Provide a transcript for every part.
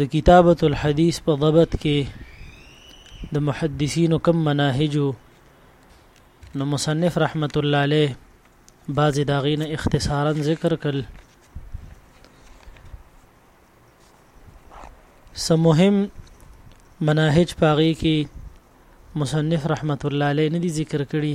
د کتابت الحديث په ضبط کې د محدثینو کم مناهج نو مصنف رحمت الله عليه بعضی داغین اختصارا ذکر کړ سمهم مناهج پاغي کې مصنف رحمت الله عليه ندي ذکر کړی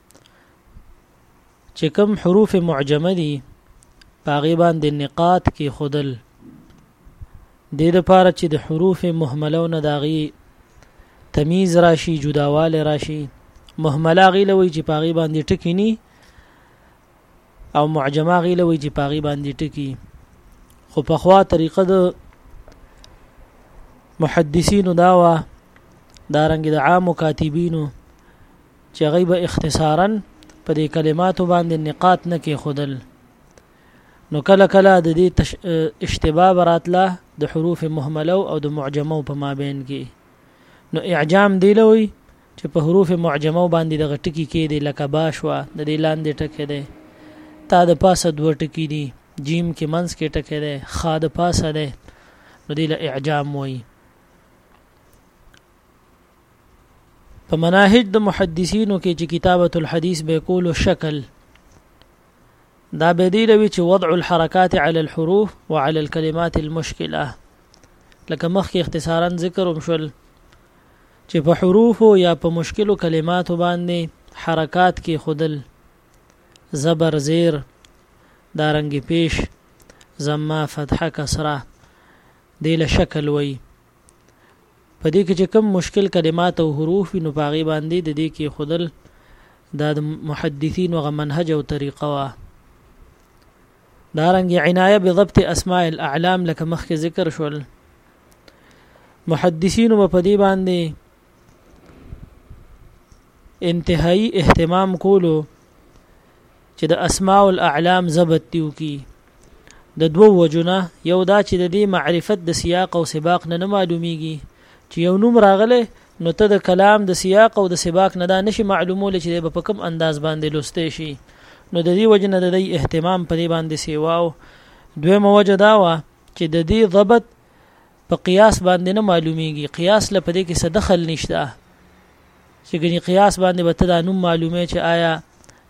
چې کوم حروف معجمه دي پاغي باندې نقاط کې خودل د دې لپاره چې د حروف مهملو نه داغي تمیز راشي جداواله راشي مهمله غیله وی چې پاغي باندې ټکی ني او معجمه غیله وی چې پاغي باندې ټکی خو په خوا طریقه د محدثینو داوا دارنګ د عام کاتبینو چې هغوی به اختصارا په دې کلماتو باندې نقاط نه کېښودل نو کله کله د دې تش... اشتباه براتله د حروف مهملو او د معجمو په مابین کې نو اعجام دی لوي چې په حروف معجمو باندې دغه ټکی کې دی لکه باشوا د دې لاندې ټکی دی تا د پاسه دوه ټکی دي جیم کې منځ کې ټکی دی خا د پاسه دی نو دی له اعجام وایي په مناهج د محدثینو کې چې کتابت الحديث به کولو شکل دا به دی لوي چې وضع الحركات على الحروف وعلى الكلمات المشكله لکه مخکې اختصارا ذکر ومشل چې په حروف یا په مشکلو کلمات باندې حرکات کې خودل زبر زیر دارنګ پیش زما فتحه کسره دی له شکل وی په دې کې چې کوم مشکل کلمات او حروف وي نو په هغې باندې د دې کې خودل دا د محدثین وغه منهج او طریقه وه دارنګ عنایه بضبط اسماء الاعلام لکه مخکې ذکر شول محدثین په دې باندې انتهایی اهتمام کولو چې د اسماء الاعلام ضبط دی وکي د دوو وجونه یو دا چې د دې معرفت د سیاق او سباق نه نه معلومیږي چې یو نوم راغله نو ته د کلام د سیاق او د سباق نه دا نشي معلومول چې په کوم انداز باندې لوستې شي نو د دې وجه نه د دې اهتمام په دې باندې سیواو دویمه وجه دا و چې د دې ضبط په قیاس باندې نه معلومیږي قیاس له پدې کې څه دخل نشته چې ګنې قیاس باندې به تدا نوم معلومه چې آیا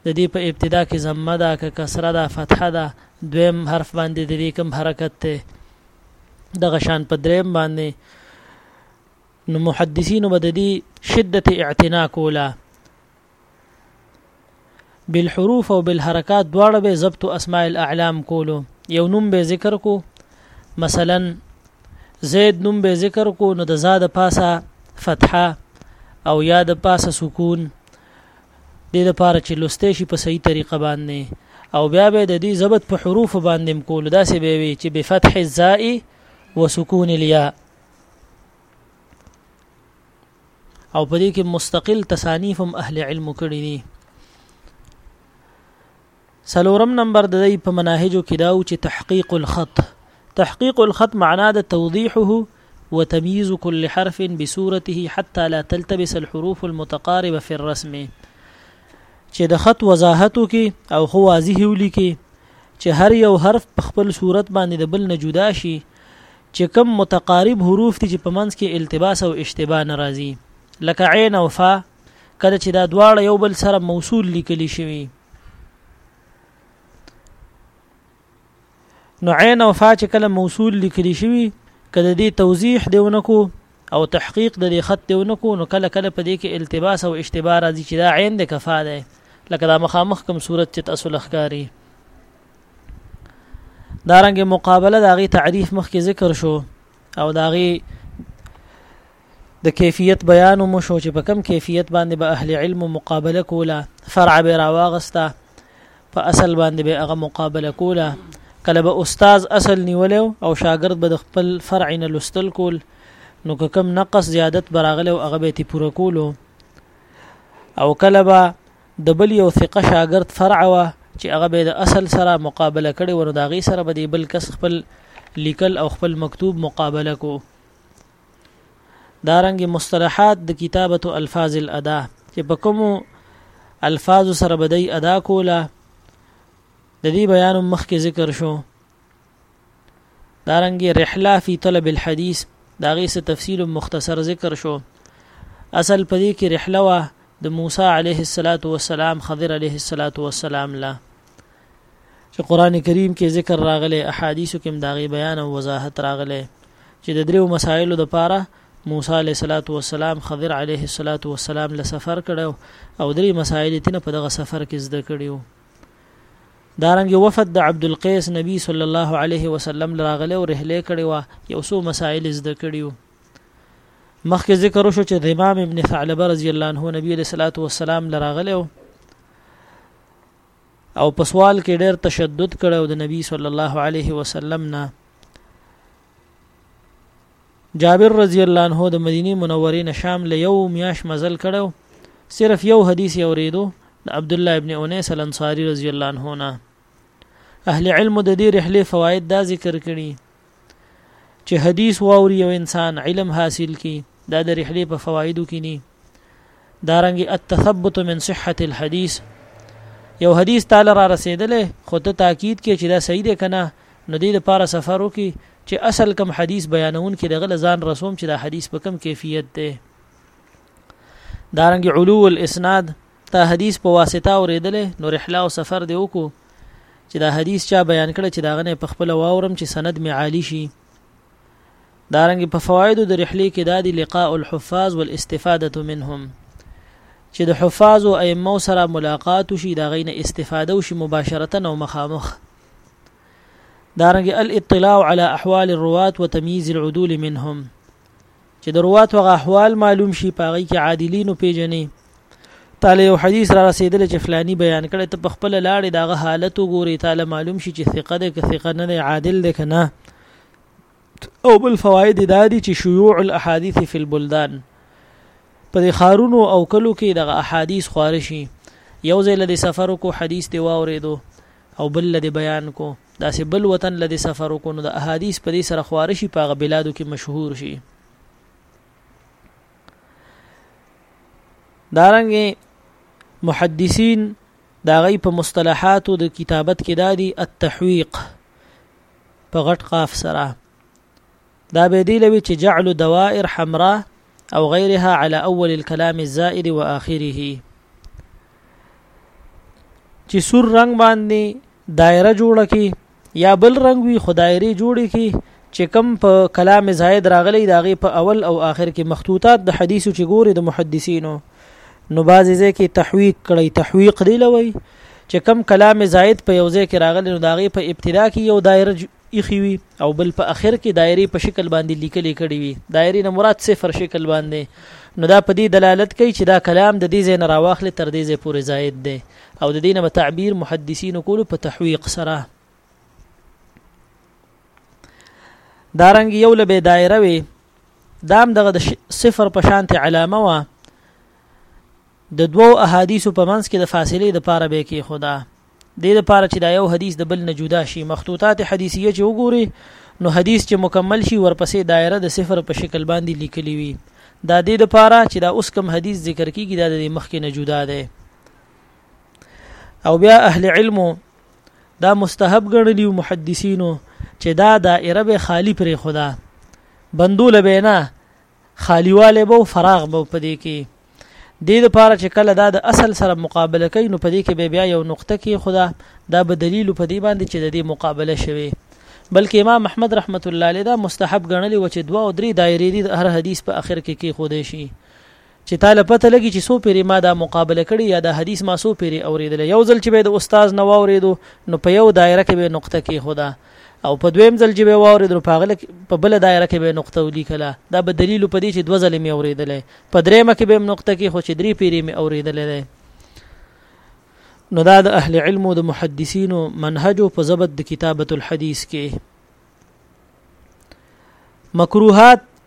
د دې په ابتدا کې ضمه ده که کسره ده فتحه ده دویم حرف باندې د دې کوم حرکت ته دغه شان په دریم باندې نو محدثینو به د دې شدت اعتنا کوله بالحروف او بالحرکات دواړه به ضبط اسماء الاعلام کولو یو نوم به ذکر کو مثلا زید نوم به ذکر کو نو د زاد پاسه فتحه او یا د پاسه سکون د لپاره چې لسته شي په صحیح طریقه باندې او بیا به د دې ضبط په حروف باندې کول دا سه به وي چې بفتح الزاء وسکون الياء او په دې کې مستقل تصانیف هم اهل علم کړی دي سلورم نمبر د دې په مناهجو کې دا چې تحقیق الخط تحقیق الخط معنا د توضیحه وتمييز كل حرف بصورته حتى لا تلتبس الحروف المتقاربه في الرسم چې د خط وضاحتو کې او خو واضح ولیکي چې هر یو حرف په خپل صورت باندې د بل نه جدا شي چې کوم متقارب حروف دي چې په منځ کې التباس او اشتباه نه راځي لکه عین او فا کله چې دا دواړه یو بل سره موصول لیکل شوي نو عین او فا چې کله موصول لیکل شوی کله دې توضیح دیونکو او تحقیق د دې خط دیونکو نو کله کله په دې کې التباس او اشتباه راځي چې دا عین د کفا ده لکه دا مخامخ کوم صورت چې تاسو لخکاری دارنګه مقابله داغي تعریف مخکې ذکر شو او داغي د کیفیت بیان مو شو چې په کم کیفیت باندې به اهل علم مقابله کوله فرع به راواغسته په اصل باندې به هغه مقابله کوله کله به استاد اصل نیولیو او شاګرد به د خپل فرع نه لستل کول نو که کم نقص زیادت براغله او هغه به تی پوره کولو او کله به د بل یو ثقه شاګرد فرع وه چې هغه به د اصل سره مقابله کړي ورو دا غي سره به دی بل کس خپل لیکل او خپل مکتوب مقابله کو دارنګ مصطلحات د کتابت الفاظ الادا چې په کوم الفاظ سره بدی ادا کوله د دې بیان مخکې ذکر شو دارنګ رحله فی طلب الحديث دا غي څه تفصیل مختصر ذکر شو اصل پدې کې رحله وا د موسی عليه الصلاه والسلام خضر عليه الصلاه والسلام لا چې قران کریم کې ذکر راغلي احادیثو کې دا غي بیان او وضاحت راغلي چې د دریو مسایلو د پاره موسی عليه الصلاه والسلام خضر عليه الصلاه والسلام له سفر کړو او درې مسایل تنه په دغه سفر کې زده کړیو دارنګ وفد د عبد القیس نبی صلی الله علیه وسلم لراغله او رحله کړي وا یو څو مسائل زده کړیو مخکې ذکر وشو چې د امام ابن ثعلبه رضی الله عنه نبی علیہ الصلوۃ والسلام لراغله او په سوال کې ډېر تشدد کړو د نبی صلی الله علیه وسلم نه جابر رضی الله عنه د مدینه منورې نه شام له یو میاش مزل کړو صرف یو حدیث یې اوریدو د عبد الله ابن انیس الانصاری رضی الله عنه نه اهل علم د دې رحله فواید دا ذکر کړي چې حدیث واوري یو انسان علم حاصل کړي دا د رحله په فوایدو کې ني دارنګ التثبت من صحت الحديث یو حدیث تعالی را رسیدلې خو ته تاکید کې چې دا صحیح دی کنه نو دې لپاره سفر وکي چې اصل کم حدیث بیانون کې دغه ځان رسوم چې دا حدیث په کم کیفیت دی دارنګ علو الاسناد تا حدیث په واسطه اوریدلې نو رحله او سفر دی وکړو چې دا حدیث چا بیان کړ چې دا غنه په خپل واورم چې سند می عالی شي دارنګه په فوائد د رحلې کې دادي لقاء الحفاظ والاستفاده منهم چې د حفاظ او ائمه سره ملاقات شي دا غینه استفاده وشي مباشرتا او مخامخ دارنګه الاطلاع على احوال الرواة وتمييز العدول منهم چې د روات وغه احوال معلوم شي پاغي کې عادلین پیژنې تعالی یو حدیث را رسیدل چې فلانی بیان کړي ته په خپل لاړې دغه حالت وګوري تعالی معلوم شي چې ثقه ده که ثقه نه ده عادل ده که نه او بل فواید دا دي چې شیوع الاحاديث فی البلدان په دې خارونو او کلو کې دغه احادیث خوار شي یو ځای لدی سفر کو حدیث دی واوریدو او بل لدی بیان کو دا سه بل وطن لدی سفر کو نو د احادیث په دې سره خوار شي په بلادو کې مشهور شي دارنګ محدثین دا غي په مصطلحاتو د کتابت کې دادي التحویق په غټ قاف سره دا به دی لوي چې جعل دوائر حمراء او غيرها على اول الكلام الزائد واخره چې سور رنگ باندې دایره جوړه کی یا بل رنگ وی خدایری جوړی کی چې کم په کلام زائد راغلی داغه په اول او آخر کې مخطوطات د حدیثو چې ګوري د محدثینو نو بعضی ځکه تحویق کړي تحویق دی لوي چې کم کلام زائد په یو ځای کې راغلی نو دا غي په ابتدا کې یو دایره ایخي وي او بل په اخر کې دایره په شکل باندې لیکل کړي وي دایره نه مراد صفر شکل باندې نو دا په دې دلالت کوي چې دا کلام د دې ځای نه راواخلې تر دې ځای پورې زائد دی او د دې نه تعبیر محدثین کولو په تحویق سره دارنګ یو لبه دایره وي دام دغه د صفر په شانته علامه وه د دوو احادیثو په منځ کې د فاصلې د پاره به کېښوده دې د پاره چې دا یو حدیث د بل نه جدا شي مخطوطات حدیثیه چې وګوري نو حدیث چې مکمل شي ورپسې دایره د دا صفر په شکل باندې لیکلی وي دا دې د پاره چې دا اوس کم حدیث ذکر کیږي دا د مخکې نه جدا دی او بیا اهل علم دا مستحب ګڼلی محدثینو چې دا دایره به خالی پرې خدا بندول به نه خالیوالی به او فراغ به په دې کې دې لپاره چې کله دا د اصل سره مقابله کوي نو په دې کې به بیا یو نقطه کې خدا دا به دلیل په دې باندې چې د دې مقابله شوي بلکې امام احمد رحمت الله علیه دا مستحب ګڼلی و چې دوه او درې دایرې دي د هر حدیث په اخر کې کې خو دی شي چې تاله پته لګي چې سو پیری ما دا مقابله کړي یا دا حدیث ما سو پیری اوریدل یو ځل چې به د استاد نو اوریدو نو په یو دایره کې به نقطه کې خدا او په دویم ځل چې به واورید نو په هغه په بل دایره کې به نقطه ولیکله دا به دلیل په دې چې دوه ځلې مې اوریدلې په دریمه کې به نقطه کې خو چې درې پیری مې اوریدلې ده نو دا د اهل علم او د محدثینو منهج په ضبط د کتابت الحديث کې مکروهات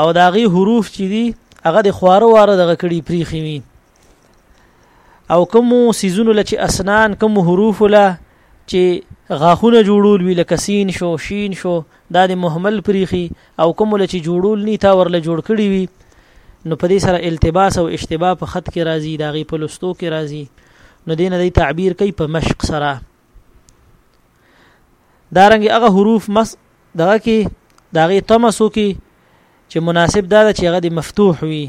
او د هغې حروف چې دي هغه د خواره واره دغه کړي پریخي وي او کوم سیزونو لچې اسنان کوم حروف له چې غاخونه جوړول وی لکه سین شو شین شو دا د مهمل پریخي او کوم لچې جوړول نی تا ورله جوړ کړي وي نو په دې سره التباس او اشتباه په خط کې راځي دا غي په لستو کې راځي نو دین د تعبیر کوي په مشق سره دارنګ هغه حروف مس دغه کې دغه تمسو کې چې مناسب دا چې هغه د مفتوح وي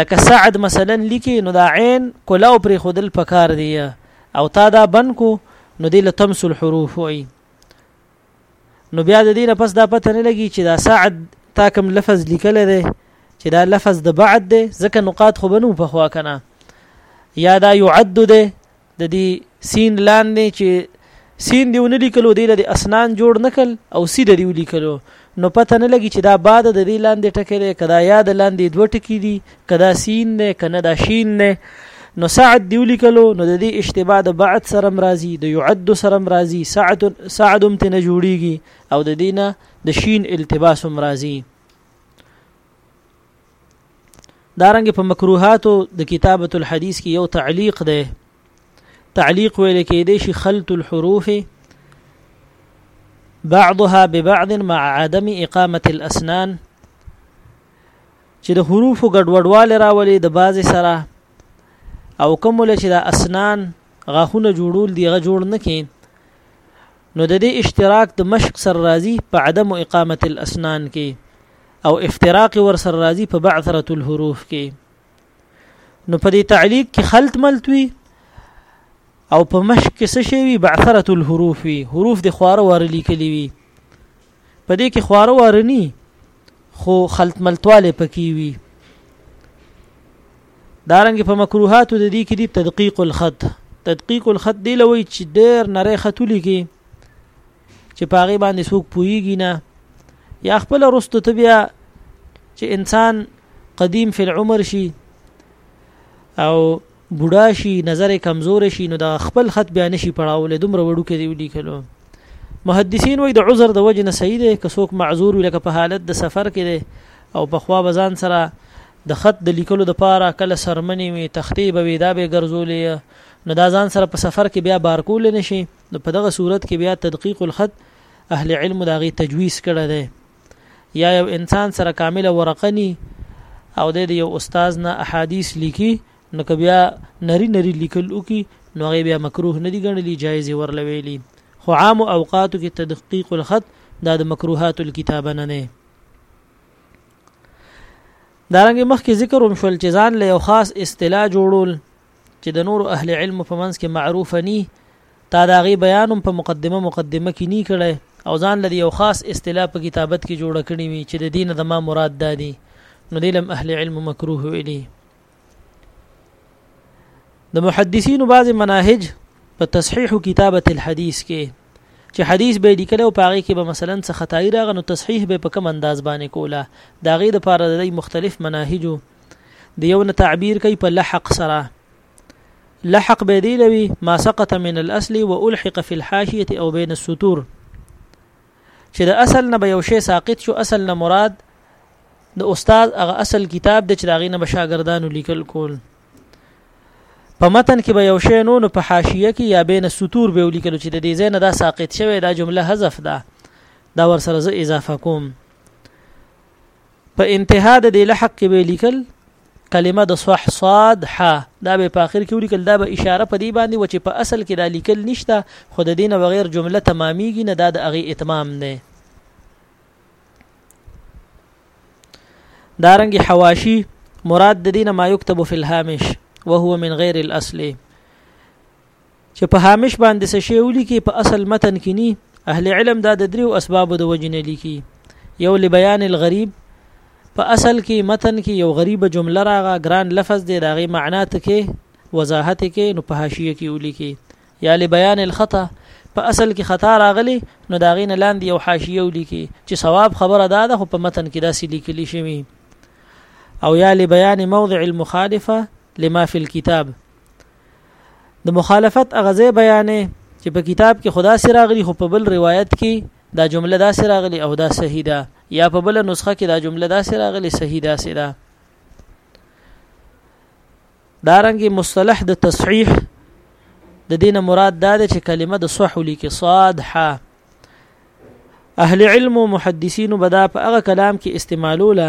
لکه سعد مثلا لیکي نو دا عین کلاو پر خودل پکار دی او تا دا بنکو نو دی لتمس الحروف وي نو بیا د دې نه پس دا پته نه لګي چې دا سعد تا کوم لفظ لیکل دی چې دا لفظ د بعد دی ځکه نقاط خو بنو په خوا کنه یا دا يعد دی د دې سین لاندې چې سین دیو نه لیکلو دی د اسنان جوړ نکل او سی د دیو لیکلو نو پته نه لګي چې دا باد د دې لاندې ټکی دی کدا یاد لاندې دوه ټکی دي کدا سین نه کنه دا شین نه نو سعد دیو لیکلو نو د دې اشتباه د بعد سره مرضی د يعد سره مرضی سعد سعد هم تنه جوړیږي او د دینه د شین التباس مرضی دارنګ په مکروهاتو د کتابه الحديث کې یو تعلیق دی تعلیق ویل کېدی شي خلط الحروف بعضها ببعض مع عدم اقامه الاسنان چې د حروف ګډوډواله راولي د باز سره او کوم له چې د اسنان غاخونه جوړول دی غ جوړ نه کین نو د دې اشتراک د مشق سر راضي په عدم اقامه الاسنان کې او افتراق ورسره راځي په بعثره الحروف کې نو په دې تعلیق کې خلط ملت وي او په مشک کې څه شي وي بعثره الحروف وي حروف د خواره وار لیکلي وي په دې کې خواره وار ني خو خلط ملتواله پکې وي دارنګ په مکروهات د دې کې دي تدقیق الخط تدقیق الخط دی لوي چې ډېر نری خط لیکي چې په هغه باندې څوک پويږي نه یا خپل رستو ته بیا چې انسان قدیم فی العمر شي او بوډا شي نظر کمزور شي نو د خپل خط بیا نشي پړاولې دومره وړو کې دی ولیکلو محدثین وای د عذر د وجه نه صحیح دی که څوک معذور وي لکه په حالت د سفر کې دی او په خوا بزان سره د خط د لیکلو د پاره کله سرمنې وي تختې به وي دا به ګرځولې نو دا ځان سره په سفر کې بیا بار کول نشي نو په دغه صورت کې بیا تدقیق الخط اهل علم دا غي تجویز کړه دی یا یو انسان سره کامله ورقه ني او د یو استاد نه احادیث لیکي نو که بیا نری نری لیکل وکي نو هغه بیا مکروه نه دي ګڼلي جایز ورله ویلي خو عام اوقاتو کې تدقیق الخط دا د مکروهات الكتابه نه نه دارنګ مخکې ذکر هم شول چې ځان له یو خاص اصطلاح جوړول چې د نورو اهل علم په منځ کې معروف ني تا د هغې بیان هم په مقدمه مقدمه کې ني کړی او ځان لدی یو خاص اصطلاح په کتابت کې جوړه کړې وي چې د دین د ما مراد دادي نو دلم اهل علم مکروه ویلي د محدثینو بعض مناهج په تصحیح کتابه الحديث کې چې حدیث به لیکل او پاره کې به مثلا څه خدای راغ نو تصحیح به په کوم انداز باندې کوله دا غي د پاره د مختلف مناهجو د یو نه تعبیر کوي په لحق سره لحق به دی لوي ما سقط من الاصل والحق في الحاشيه او بين السطور چې د اصل نه به یو شی ساقط شو اصل نه مراد د استاد هغه اصل کتاب د چراغی نه بشاګردانو لیکل کول په متن کې به یو شی نو په حاشیه کې یا بین سطور به لیکل چې د دې ځای نه دا ساقط شوی دا جمله حذف ده دا ور سره زه اضافه کوم په انتها د دې لحق کې به لیکل کلمه د صح صاد ح دا به په اخر کې ولیکل دا به اشاره په دې باندې و چې په اصل کې دا لیکل نشته خو د دین بغیر جمله تمامېږي نه دا د هغه اتمام نه دارنګ حواشی مراد د دین ما یكتب فی الهامش وهو من غیر الاصل چې په هامش باندې څه شی ولیکي په اصل متن کې ني اهل علم دا د دریو اسبابو د وجې نه لیکي یو لبیان الغریب په اصل کې متن کې یو غریبه جمله راغه ګران لفظ دی دا غي معنا ته کې وضاحت کې نو په حاشیه کې ولیکي یا لبیان الخطا په اصل کې خطا راغلی نو دا غي نه لاندې یو حاشیه ولیکي چې ثواب خبره ده ده خو په متن کې داسې لیکلی شوی او یا لبیان موضع المخالفه لما فی الكتاب د مخالفت اغزه بیانې چې په کتاب کې خدا سره راغلي خو په بل روایت کې دا جمله دا سره راغلي او دا صحیح ده یا په بل نسخه کې دا جمله دا سره راغلي صحیح ده سره ده دارنګ مصطلح د تصحیح د دینه مراد دا ده چې کلمه د صح لیکي صاد ح اهل علم او محدثین بدا په هغه کلام کې استعمالوله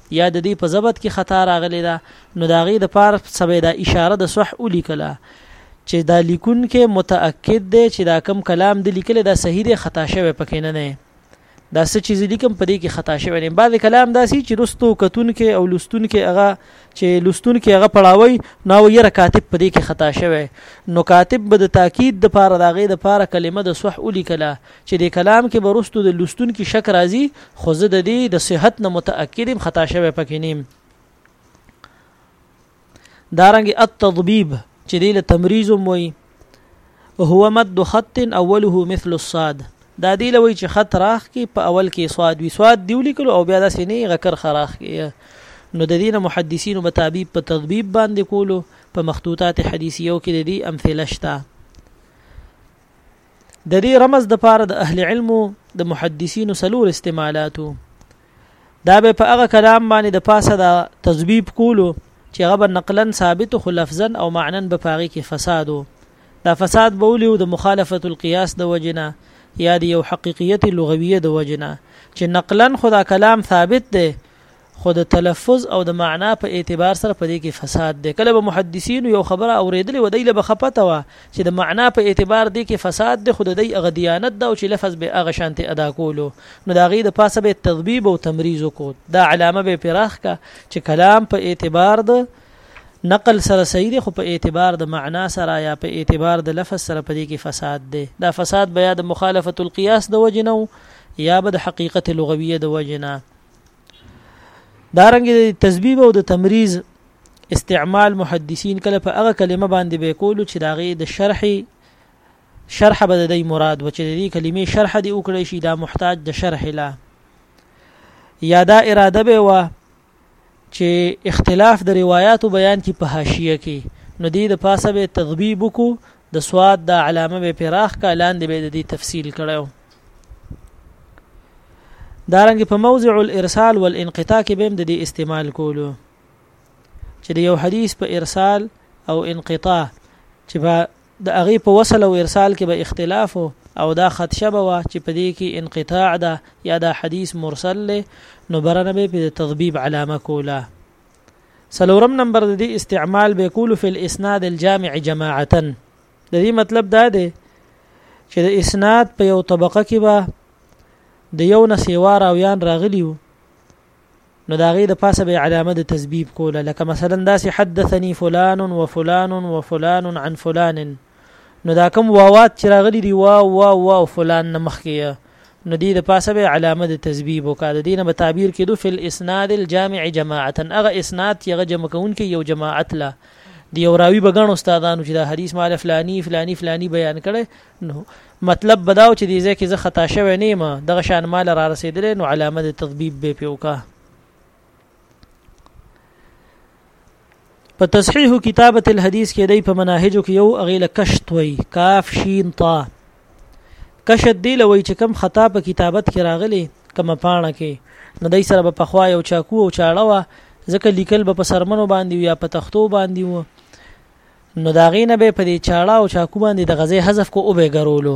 یا د دې په ضبط کې خطا راغلی ده نو د هغې د پار سبه دا اشاره د صح ولیکله چې دا لیکون کې متأکد دی چې دا کم کلام د لیکل دا صحیح دی خطا شوی پکې نه نه دا څه چیز لیکم په دې کې خطا شوی نه بعض کلام داسي چې رستو کتون کې او لستون کې هغه چې لستون کې هغه پړاوي نو یې کاتب په دې کې خطا شوی نو کاتب به د تاکید د پاره داغه د پاره کلمه د صح الیکله چې دې کلام کې به وروسته د لوستونکي شک راځي خو زه د دې د صحت نه متأکد یم خطا شوی پکې نیم دارنګ التضبیب چې دې له تمریز موي هو مد خط اوله مثل الصاد دا دی لوي چې خط راخ کې په اول کې صاد وی صاد دی ولیکلو او بیا داسې نه غکر خراخ کې نو د دین محدثین مطابق په تضبیب باندې کولو په مخطوطات حدیثیو کې د دې امثله شته د دې رمز د پاره د اهل علم د محدثینو سلور استعمالاتو دا به په هغه کلام باندې د پاسه دا تذبیب کولو چې هغه به نقلا ثابت خو لفظا او معنا به پاغي کې فساد دا فساد به ولې د مخالفت القياس د وجنه یا د یو حقیقیت لغویه د وجنه چې نقلا خدا کلام ثابت دی خو د تلفظ او د معنا په اعتبار سره په دې کې فساد دی کله به محدثینو یو خبره اوریدلې و دی له بخپته و چې د معنا په اعتبار دې کې فساد دی خو د دی هغه دیانت دا او چې لفظ به هغه شانته ادا کولو نو دا غي د پاسه به تذبیب او تمریز کو دا علامه به پراخ کا چې کلام په اعتبار د نقل سره صحیح دی خو په اعتبار د معنا سره یا په اعتبار د لفظ سره په دې کې فساد دی دا فساد بیا د مخالفت القياس د وجنه یا به د حقیقت لغویه د وجنه دارنګ د تسبیب او د تمریز استعمال محدثین کله په هغه کلمه باندې به کولو چې داغه د شرح شرح به د مراد و چې د دې کلمې شرح دی وکړي شي دا محتاج د شرح لا یا دا اراده به و چې اختلاف د روایتو بیان کې په حاشیه کې نو دې د پاسه به تغبیب کو د سواد دا علامه به پراخ کا لاندې به د دې تفصیل کړو دارنګ په موضع الارسال والانقطاع کې به د دې استعمال کولو چې د یو حدیث په ارسال او انقطاع چې په د هغه په وصل او ارسال کې به اختلاف او دا خدشه به وا چې په دې کې انقطاع ده یا دا حدیث مرسل له نو برنه به په تضبیب علامه کوله سلورم نمبر د دې استعمال به کول فی الاسناد الجامع جماعه د دې مطلب دا دی چې د اسناد په یو طبقه کې به د یو نسیوا راویان راغلی وو نو دا غي د پاسه به علامه د تسبیب کوله لکه مثلا داسې حدثني فلان وفلان وفلان عن فلان نو دا کوم واوات چې راغلي دی وا وا وا فلان نمخکې نو دې د پاسه به علامه د تسبیب وکړه د دینه به تعبیر کېدو فل اسناد الجامع جماعه هغه اسناد چې هغه جمع کوونکې یو جماعت لا دی او راوی بغان استادانو چې دا حدیث مال فلانی فلانی فلانی بیان کړي نو مطلب بداو چې دې ځکه زه خطا شوی نه ما دغه شان مال را رسیدل نو علامه د تطبیب به پیوکا په تصحیح کتابت الحديث کې دی په مناهجو کې یو اغیله کشت وای کاف شین طا کشت دی لوي چې کم خطا په کتابت کې راغلي کمه پاڼه کې نو دای سره په خوا یو چاکو او چاړه وا ځکه لیکل به په سرمنو باندې یا په تختو باندې وو نو دا غینه به په دې چاړه او چاکو باندې د غزې حذف کو او به ګرولو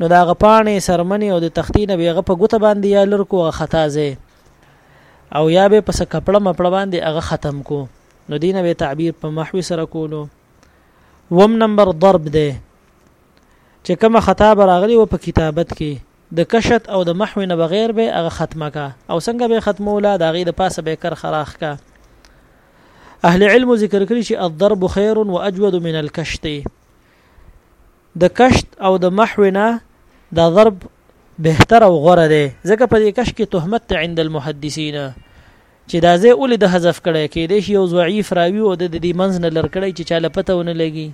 نو دا غ پانې سرمنې او د تختی نه بیغه په ګوته باندې یا لر کو خطا زه او یا به پس کپړه مپړه باندې هغه ختم کو نو دینه به تعبیر په محوی سره کولو وم نمبر ضرب ده چې کومه خطا براغلی و په کتابت کې د کشت او د محو نه بغیر به هغه ختمه کا او څنګه به ختموله دا غي د پاسه به کر خراخ کا اهل علم ذکر کړی چې الضرب خير واجود من الكشت د کشت او د محو نه دا ضرب بهتر او غوره دی ځکه په دې کش کې تهمت ته عند المحدثین چې دا ځای ولې د حذف کړي کې د یو ضعیف راوی او د دې منځ نه لر کړي چې چاله پته ونه لګي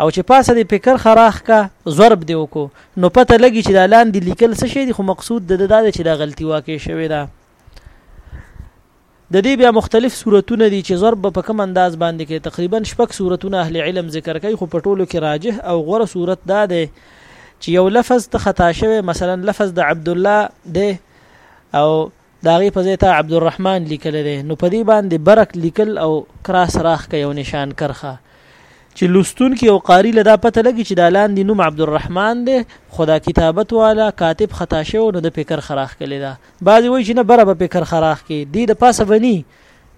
او چې پاسه د فکر خراخ کا ضرب دی وکړو نو پته لګي چې دا لاندې لیکل څه شي دي خو مقصود د دا چې دا غلطي واقع شوی ده د دې بیا مختلف صورتونه دي چې ضرب به په کوم انداز باندې کوې، تقریبا شپږ صورتونه اهل علم ذکر کوي خو په ټولو کې راجح او غوره صورت دا دی چې یو لفظ ته خطا شوی مثلا لفظ د عبدالله دی او دا غي په ځای ته عبدالرحمن لیکل دی نو په دې باندې برک لیکل او کراس راخ کوي او نشان کرخه چې لستون کې او قاری لدا پته لګي چې دا لاندې نوم عبدالرحمن دی خدا کتابت والا کاتب خطا شو نو د فکر خراخ کړي دا بعضی وایي چې نه بره به پکر خراخ کې دی د پاسه بنی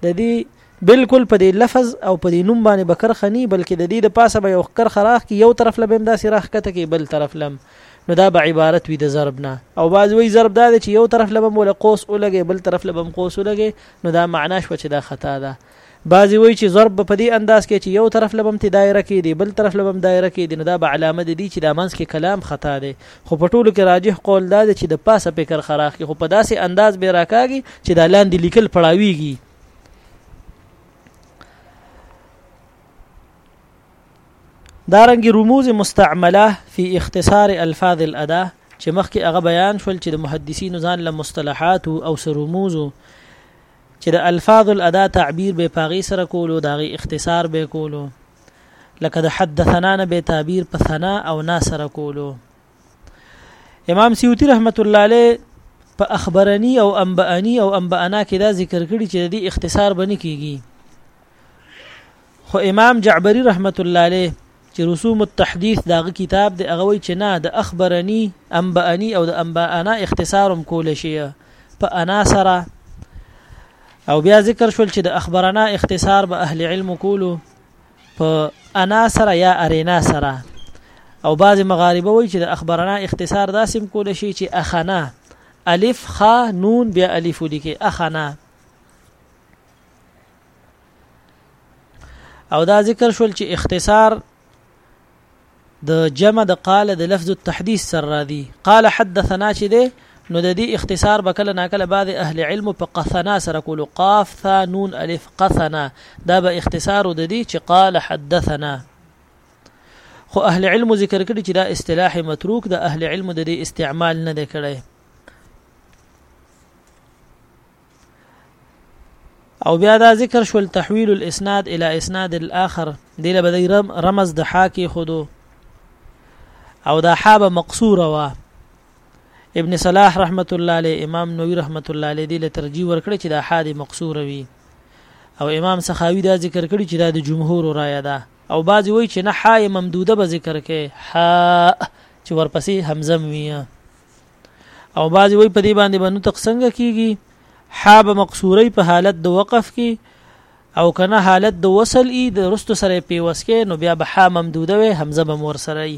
د دې بالکل په دې لفظ او په دې نوم باندې بکر خني بلکې د دې د پاسه به یو خکر خراخ کې یو طرف لبه هم داسې راخ کته کې بل طرف لم نو دا به عبارت وي د ضرب نه او بعض وی ضرب دا چې یو طرف لبه مولا قوس ولګي بل طرف لبه قوس ولګي نو دا معنا شو چې دا خطا ده بعضی وایی چی ضرب به په دی انداز کی چی یو طرف له به متی دایره کیدی بل طرف له به هم دایره کیدی نو دا به علامه ددی چی دا منځ کی کلام خطا دی خو په ټولو کی راجح قول دا دی چی د پاسه پی کرښه راخکی خو په داسی انداز به راکاږی چی دا لاندی لیکل پړاویږی دارنګ رموز مستعمله فی اختصار الفاظ الادا چې مخکې هغه بیان شول چې د محدثینو ځان له مصطلحات او سرموزو چې د الفاظ الادا تعبیر به پاغي سره کولو داغي اختصار به کولو لکه د حدثنا نه به تعبیر په ثنا او نا سره کولو امام سیوطی رحمت الله علیه په اخبرنی او انبانی او انبانا کې دا ذکر کړی چې د اختصار بنه کیږي خو امام جعبري رحمت الله علیه چې رسوم التحديث داغه کتاب دی هغه وی چې نه د اخبرني انبأني او د انبأنا اختصارم کول شي په انا سره او بیا ذکر شول چې د اخبرنا اختصار به اهل علم کولو په انا سره یا ارینا سره او بعض مغاربه وی چې د اخبرنا اختصار داسم کول شي چې اخنا الف خ نون بیا الف لیکي اخنا او دا ذکر شول چې اختصار د جمع د قال د لفظ التحديث سره را دي قال حدثنا چې ده نو د دې اختصار بکله ناکله بعض اهل علم په قثنا سره کول قاف ثا نون الف قثنا دا به اختصار د دې چې قال حدثنا خو اهل علم ذکر کړي چې دا اصطلاح متروک د اهل علم د دې استعمال نه دی کړی او بیا دا ذکر شول تحویل الاسناد الى اسناد الاخر دله به رمز د حاکی خودو او دا حابه مقصوره وا ابن صلاح رحمت الله علیه امام نووي رحمت الله علیه دله ترجیح ورکړي چې دا حادی مقصوره وي او امام سخاوي دا ذکر کړی چې دا د جمهور رائے ده او بعضی وایي چې نه حای ممدوده به ذکر کې ح چې ورپسې همزم وي او بعضی وای په دې باندې باندې نطق څنګه کیږي حا به مقصوری په حالت د وقف کې او کنه حالت د وصل ای د رستو سره پیوس کې نو بیا به حا ممدوده وي حمزه به مور سره ای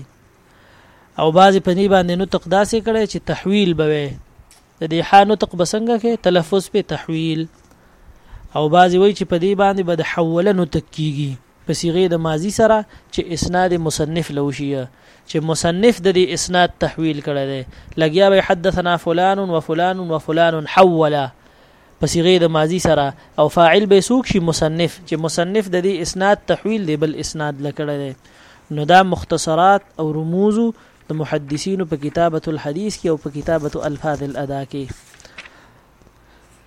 او بعضی په دې باندې نطق داسې کړي چې تحویل به وي د دې حا نطق بسنګ کې تلفظ په تحویل او بعضی وای چې په دې باندې به د حوله نطق کیږي په صيغه د ماضي سره چې اسناد مصنف له وشي چې مصنف د دې اسناد تحويل کړی دی لګیا به حدثنا فلان و فلان و فلان حولا په صيغه د ماضي سره او فاعل به سوق شي مصنف چې مصنف د دې اسناد تحويل دی بل اسناد لکړه دی نو دا مختصرات او رموز د محدثینو په کتابت الحديث کې او په کتابت الفاظ الادا کې